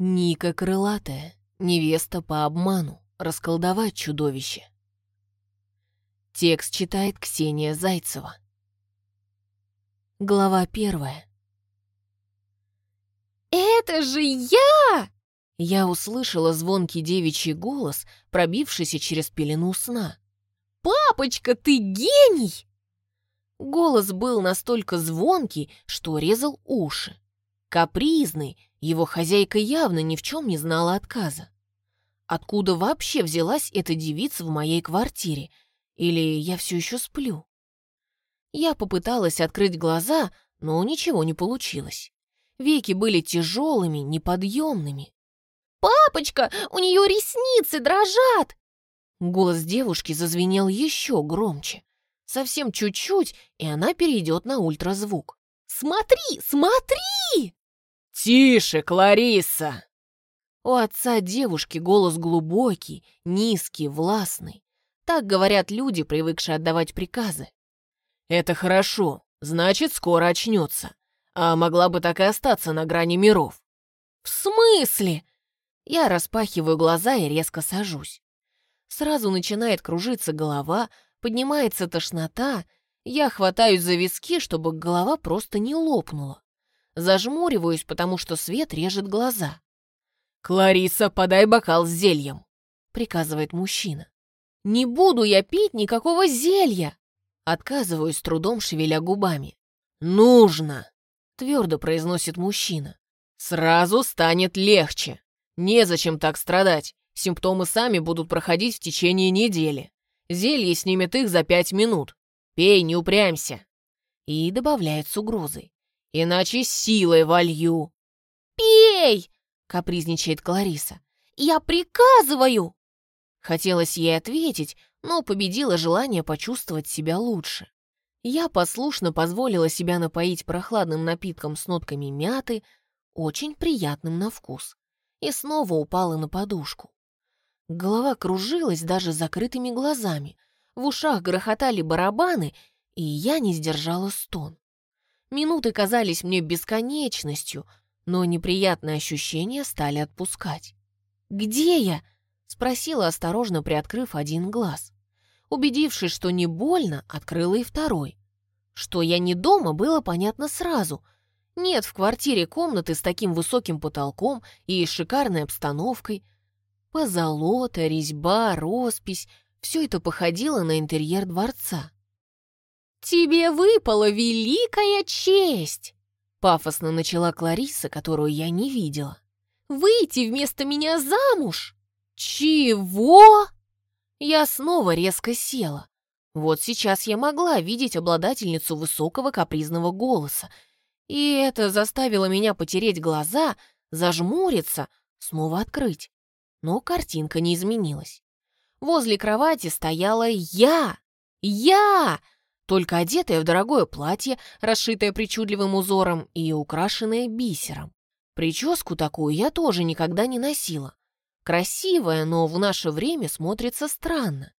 Ника крылатая, невеста по обману, расколдовать чудовище. Текст читает Ксения Зайцева. Глава первая. «Это же я!» Я услышала звонкий девичий голос, пробившийся через пелену сна. «Папочка, ты гений!» Голос был настолько звонкий, что резал уши. Капризный, его хозяйка явно ни в чем не знала отказа. Откуда вообще взялась эта девица в моей квартире? Или я все еще сплю? Я попыталась открыть глаза, но ничего не получилось. Веки были тяжелыми, неподъемными. «Папочка, у нее ресницы дрожат!» Голос девушки зазвенел еще громче. Совсем чуть-чуть, и она перейдет на ультразвук. «Смотри, смотри!» «Тише, Клариса!» У отца девушки голос глубокий, низкий, властный. Так говорят люди, привыкшие отдавать приказы. «Это хорошо, значит, скоро очнется. А могла бы так и остаться на грани миров». «В смысле?» Я распахиваю глаза и резко сажусь. Сразу начинает кружиться голова, поднимается тошнота. Я хватаюсь за виски, чтобы голова просто не лопнула. Зажмуриваюсь, потому что свет режет глаза. «Клариса, подай бокал с зельем», — приказывает мужчина. «Не буду я пить никакого зелья!» Отказываюсь с трудом, шевеля губами. «Нужно!» — твердо произносит мужчина. «Сразу станет легче!» Незачем так страдать. Симптомы сами будут проходить в течение недели. Зелье снимет их за пять минут. Пей, не упрямься. И добавляет с угрозой. Иначе силой волью. «Пей!» — капризничает Клариса. «Я приказываю!» Хотелось ей ответить, но победило желание почувствовать себя лучше. Я послушно позволила себя напоить прохладным напитком с нотками мяты, очень приятным на вкус и снова упала на подушку. Голова кружилась даже закрытыми глазами, в ушах грохотали барабаны, и я не сдержала стон. Минуты казались мне бесконечностью, но неприятные ощущения стали отпускать. «Где я?» — спросила, осторожно приоткрыв один глаз. Убедившись, что не больно, открыла и второй. Что я не дома, было понятно сразу — нет в квартире комнаты с таким высоким потолком и шикарной обстановкой. Позолота, резьба, роспись — все это походило на интерьер дворца. «Тебе выпала великая честь!» — пафосно начала Клариса, которую я не видела. «Выйти вместо меня замуж!» «Чего?» Я снова резко села. Вот сейчас я могла видеть обладательницу высокого капризного голоса — и это заставило меня потереть глаза, зажмуриться, снова открыть. Но картинка не изменилась. Возле кровати стояла я. Я! Только одетая в дорогое платье, расшитое причудливым узором и украшенное бисером. Прическу такую я тоже никогда не носила. Красивая, но в наше время смотрится странно.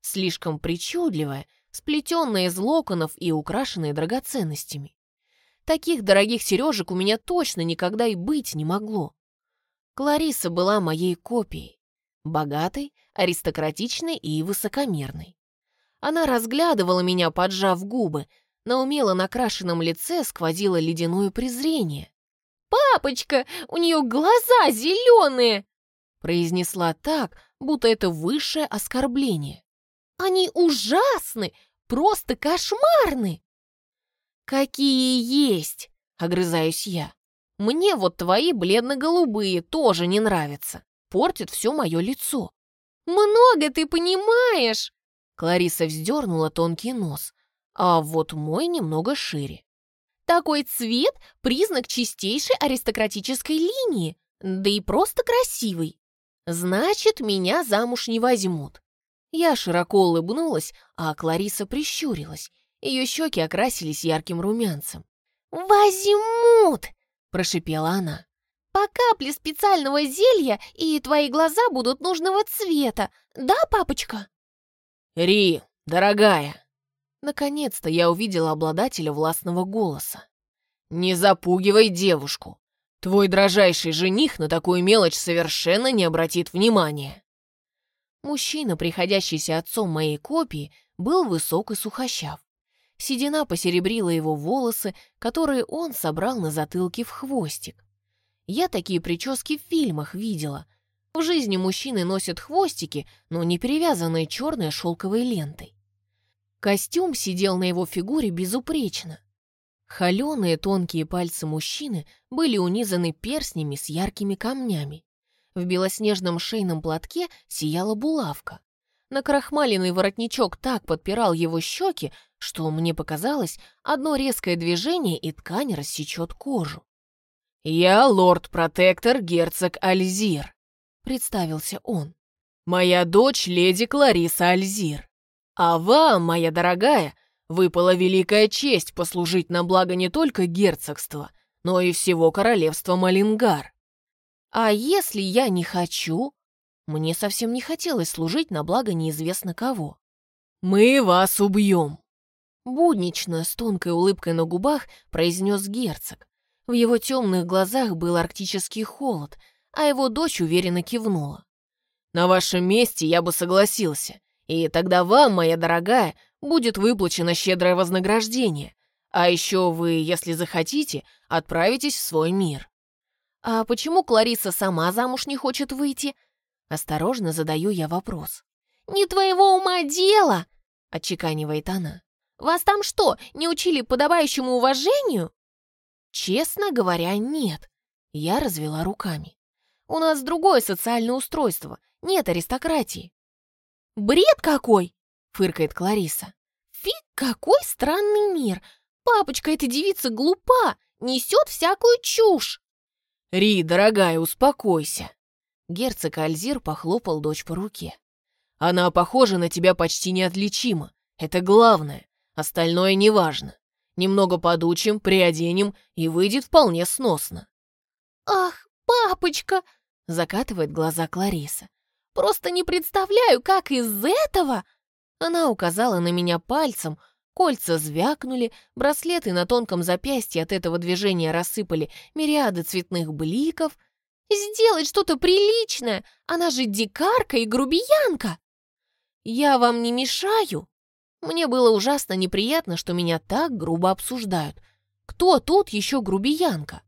Слишком причудливая, сплетенная из локонов и украшенная драгоценностями. Таких дорогих сережек у меня точно никогда и быть не могло. Клариса была моей копией. Богатой, аристократичной и высокомерной. Она разглядывала меня, поджав губы, на умело накрашенном лице сквозило ледяное презрение. «Папочка, у нее глаза зеленые!» произнесла так, будто это высшее оскорбление. «Они ужасны, просто кошмарны!» «Какие есть!» — огрызаюсь я. «Мне вот твои бледно-голубые тоже не нравятся. Портят все мое лицо». «Много ты понимаешь!» Клариса вздернула тонкий нос, а вот мой немного шире. «Такой цвет — признак чистейшей аристократической линии, да и просто красивый. Значит, меня замуж не возьмут». Я широко улыбнулась, а Клариса прищурилась ее щеки окрасились ярким румянцем. «Возьмут!» – прошипела она. «По капле специального зелья, и твои глаза будут нужного цвета. Да, папочка?» «Ри, дорогая!» Наконец-то я увидела обладателя властного голоса. «Не запугивай девушку. Твой дрожайший жених на такую мелочь совершенно не обратит внимания. Мужчина, приходящийся отцом моей копии, был высок и сухощав. Седина посеребрила его волосы, которые он собрал на затылке в хвостик. Я такие прически в фильмах видела. В жизни мужчины носят хвостики, но не перевязанные черной шелковой лентой. Костюм сидел на его фигуре безупречно. Холеные тонкие пальцы мужчины были унизаны перстнями с яркими камнями. В белоснежном шейном платке сияла булавка. Накрахмаленный воротничок так подпирал его щеки, что мне показалось, одно резкое движение и ткань рассечет кожу. «Я лорд-протектор герцог Альзир», — представился он. «Моя дочь леди Клариса Альзир. А вам, моя дорогая, выпала великая честь послужить на благо не только герцогства, но и всего королевства Малингар. А если я не хочу? Мне совсем не хотелось служить на благо неизвестно кого. Мы вас убьем. Буднично, с тонкой улыбкой на губах, произнес герцог. В его темных глазах был арктический холод, а его дочь уверенно кивнула. «На вашем месте я бы согласился, и тогда вам, моя дорогая, будет выплачено щедрое вознаграждение. А еще вы, если захотите, отправитесь в свой мир». «А почему Клариса сама замуж не хочет выйти?» Осторожно задаю я вопрос. «Не твоего ума дело!» — отчеканивает она. «Вас там что, не учили подобающему уважению?» «Честно говоря, нет». Я развела руками. «У нас другое социальное устройство, нет аристократии. «Бред какой!» — фыркает Клариса. «Фиг, какой странный мир! Папочка эта девица глупа, несет всякую чушь!» «Ри, дорогая, успокойся!» Герцог Альзир похлопал дочь по руке. «Она похожа на тебя почти неотличимо. Это главное. Остальное неважно. Немного подучим, приоденем, и выйдет вполне сносно». «Ах, папочка!» — закатывает глаза Клариса. Просто не представляю, как из этого...» Она указала на меня пальцем, кольца звякнули, браслеты на тонком запястье от этого движения рассыпали мириады цветных бликов. «Сделать что-то приличное! Она же дикарка и грубиянка!» «Я вам не мешаю?» Мне было ужасно неприятно, что меня так грубо обсуждают. Кто тут еще грубиянка?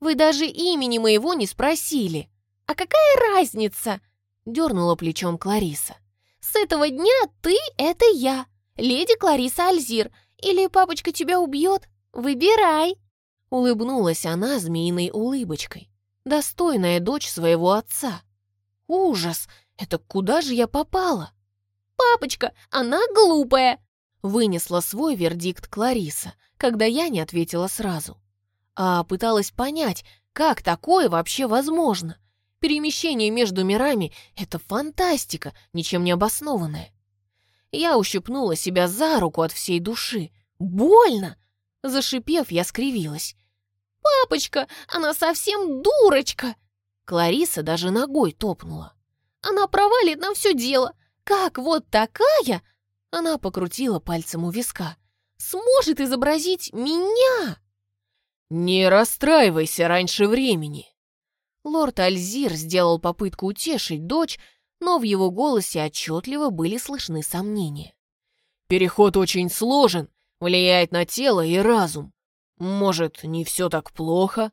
Вы даже имени моего не спросили. А какая разница? дернула плечом Клариса. «С этого дня ты — это я, леди Клариса Альзир, или папочка тебя убьет? Выбирай!» Улыбнулась она змеиной улыбочкой, достойная дочь своего отца. «Ужас! Это куда же я попала?» «Папочка, она глупая!» Вынесла свой вердикт Клариса, когда я не ответила сразу. А пыталась понять, как такое вообще возможно — Перемещение между мирами — это фантастика, ничем не обоснованная. Я ущипнула себя за руку от всей души. Больно! Зашипев, я скривилась. «Папочка, она совсем дурочка!» Клариса даже ногой топнула. «Она провалит нам все дело! Как вот такая?» Она покрутила пальцем у виска. «Сможет изобразить меня!» «Не расстраивайся раньше времени!» Лорд Альзир сделал попытку утешить дочь, но в его голосе отчетливо были слышны сомнения. «Переход очень сложен, влияет на тело и разум. Может, не все так плохо?»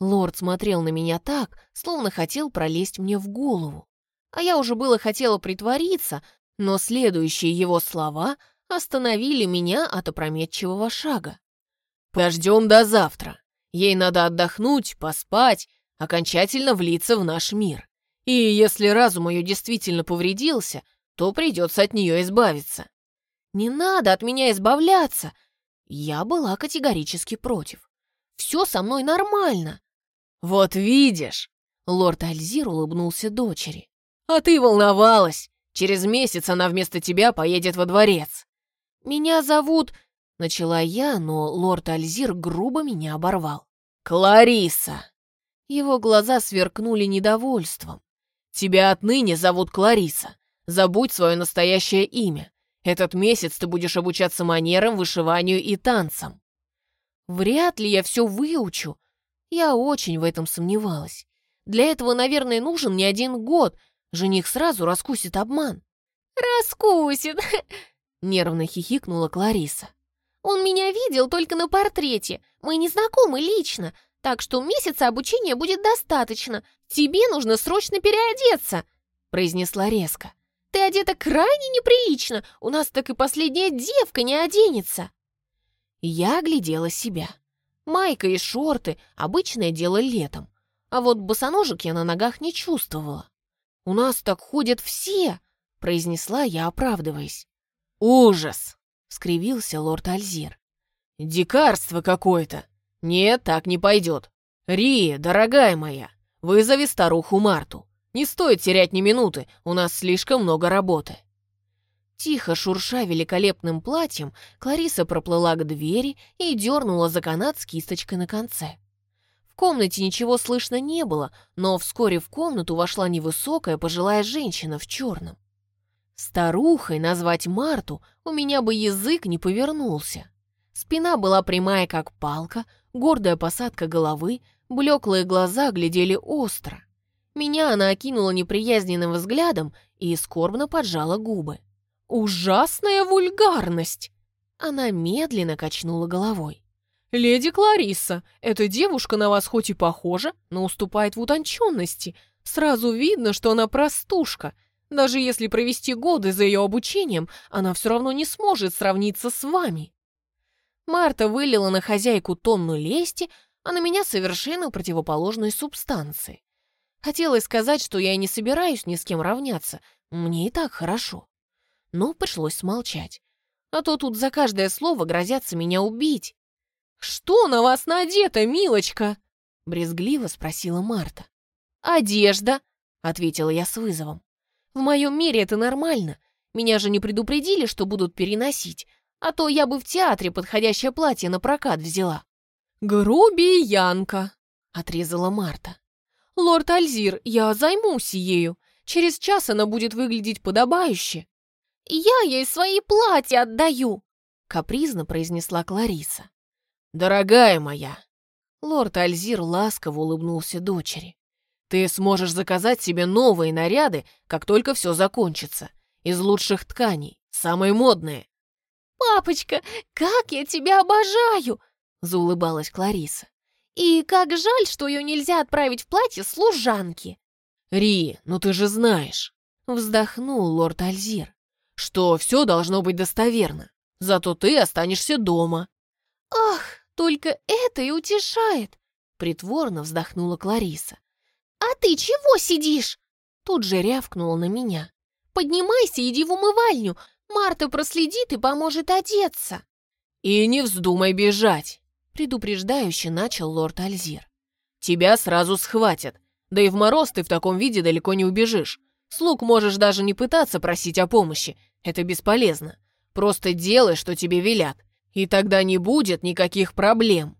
Лорд смотрел на меня так, словно хотел пролезть мне в голову. А я уже было хотела притвориться, но следующие его слова остановили меня от опрометчивого шага. «Подождем до завтра. Ей надо отдохнуть, поспать, окончательно влиться в наш мир. И если разум ее действительно повредился, то придется от нее избавиться. Не надо от меня избавляться. Я была категорически против. Все со мной нормально. Вот видишь, лорд Альзир улыбнулся дочери. А ты волновалась. Через месяц она вместо тебя поедет во дворец. Меня зовут... Начала я, но лорд Альзир грубо меня оборвал. «Клариса!» Его глаза сверкнули недовольством. «Тебя отныне зовут Клариса. Забудь свое настоящее имя. Этот месяц ты будешь обучаться манерам, вышиванию и танцам». «Вряд ли я все выучу». Я очень в этом сомневалась. Для этого, наверное, нужен не один год. Жених сразу раскусит обман. «Раскусит!» — нервно хихикнула Клариса. «Он меня видел только на портрете. Мы не знакомы лично, так что месяца обучения будет достаточно. Тебе нужно срочно переодеться», — произнесла резко. «Ты одета крайне неприлично. У нас так и последняя девка не оденется». Я оглядела себя. Майка и шорты — обычное дело летом. А вот босоножек я на ногах не чувствовала. «У нас так ходят все!» — произнесла я, оправдываясь. «Ужас!» — скривился лорд Альзир. «Дикарство какое-то! Нет, так не пойдет. Рия, дорогая моя, вызови старуху Марту. Не стоит терять ни минуты, у нас слишком много работы». Тихо шурша великолепным платьем, Клариса проплыла к двери и дернула за канат с кисточкой на конце. В комнате ничего слышно не было, но вскоре в комнату вошла невысокая пожилая женщина в черном. Старухой назвать Марту у меня бы язык не повернулся. Спина была прямая, как палка, гордая посадка головы, блеклые глаза глядели остро. Меня она окинула неприязненным взглядом и скорбно поджала губы. «Ужасная вульгарность!» Она медленно качнула головой. «Леди Кларисса, эта девушка на вас хоть и похожа, но уступает в утонченности. Сразу видно, что она простушка. Даже если провести годы за ее обучением, она все равно не сможет сравниться с вами». Марта вылила на хозяйку тонну лести, а на меня совершенно противоположной субстанции. Хотелось сказать, что я и не собираюсь ни с кем равняться, мне и так хорошо но пришлось смолчать. А то тут за каждое слово грозятся меня убить. «Что на вас надето, милочка?» — брезгливо спросила Марта. «Одежда», — ответила я с вызовом. «В моем мире это нормально. Меня же не предупредили, что будут переносить, а то я бы в театре подходящее платье на прокат взяла». «Грубиянка», — отрезала Марта. «Лорд Альзир, я займусь ею. Через час она будет выглядеть подобающе. «Я ей свои платья отдаю!» — капризно произнесла Клариса. «Дорогая моя!» Лорд Альзир ласково улыбнулся дочери. «Ты сможешь заказать себе новые наряды, как только все закончится. Из лучших тканей, самые модные». «Папочка, как я тебя обожаю!» — заулыбалась Клариса. «И как жаль, что ее нельзя отправить в платье служанки!» «Ри, ну ты же знаешь!» — вздохнул лорд Альзир что все должно быть достоверно. Зато ты останешься дома». «Ах, только это и утешает!» Притворно вздохнула Клариса. «А ты чего сидишь?» Тут же рявкнула на меня. «Поднимайся, иди в умывальню. Марта проследит и поможет одеться». «И не вздумай бежать», — предупреждающе начал лорд Альзир. «Тебя сразу схватят. Да и в мороз ты в таком виде далеко не убежишь. Слуг можешь даже не пытаться просить о помощи. Это бесполезно. Просто делай, что тебе велят. И тогда не будет никаких проблем.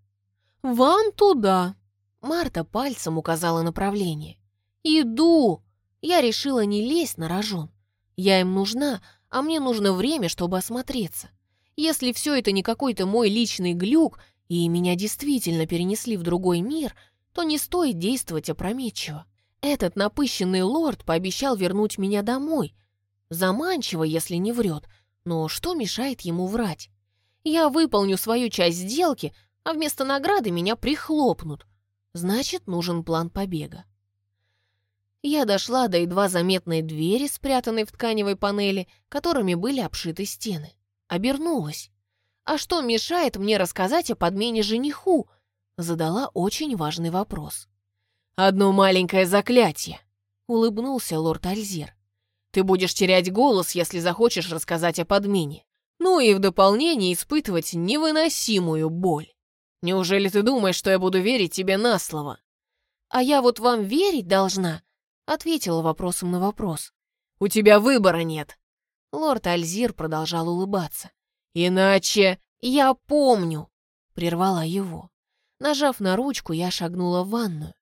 «Вон туда!» Марта пальцем указала направление. «Иду!» Я решила не лезть на рожон. Я им нужна, а мне нужно время, чтобы осмотреться. Если все это не какой-то мой личный глюк, и меня действительно перенесли в другой мир, то не стоит действовать опрометчиво. Этот напыщенный лорд пообещал вернуть меня домой. Заманчиво, если не врет, но что мешает ему врать? Я выполню свою часть сделки, а вместо награды меня прихлопнут. Значит, нужен план побега. Я дошла до едва заметной двери, спрятанной в тканевой панели, которыми были обшиты стены. Обернулась. «А что мешает мне рассказать о подмене жениху?» Задала очень важный вопрос. «Одно маленькое заклятие», — улыбнулся лорд Альзир. «Ты будешь терять голос, если захочешь рассказать о подмене. Ну и в дополнение испытывать невыносимую боль. Неужели ты думаешь, что я буду верить тебе на слово?» «А я вот вам верить должна», — ответила вопросом на вопрос. «У тебя выбора нет». Лорд Альзир продолжал улыбаться. «Иначе я помню», — прервала его. Нажав на ручку, я шагнула в ванную.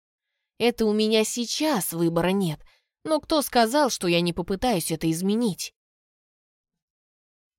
Это у меня сейчас выбора нет, но кто сказал, что я не попытаюсь это изменить?